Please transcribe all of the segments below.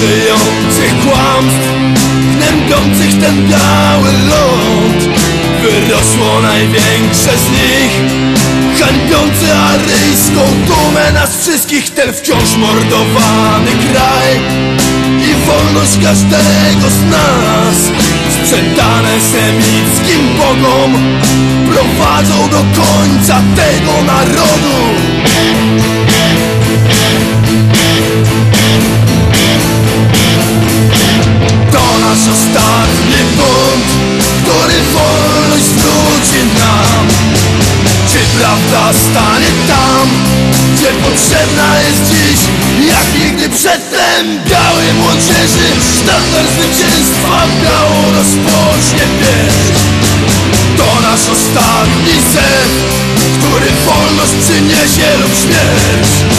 żyjących kłamstw Gnębiących ten biały ląd. Wyrosło największe z nich Hańbiące aryjską dumę. Nas wszystkich Ten wciąż mordowany kraj I wolność każdego z nas. Sprzedane semickim bogom Prowadzą do końca tego narodu stanie tam Gdzie potrzebna jest dziś. Jak nigdy przedtem Białej młodzieży Sztandar zwycięstwa Biało rozpocznie pieśń To nasz ostatni sen Który wolność przyniesie lub śmierć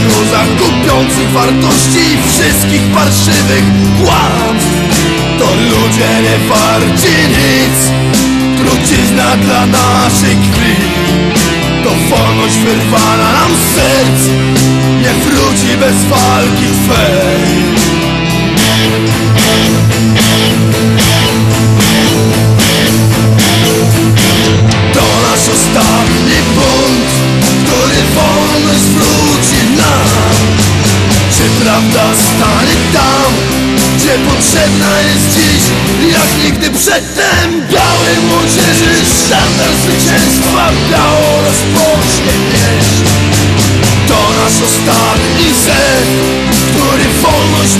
gruzach kupiących wartości Wszystkich parszywych. Kłamstw To ludzie nie warci nic. Trucizna dla naszej krwi To wolność wyrwana nam z serc. Nie wróci bez walki twej gdzie potrzebna jest dziś Jak nigdy przedtem. Białej młodzieży Sztandar zwycięstwa biało rozpocznie pieśń To nasz ostatni sen, który wolność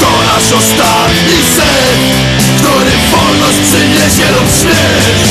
To nasz ostatni sen Który wolność przyniesie lub śmierć.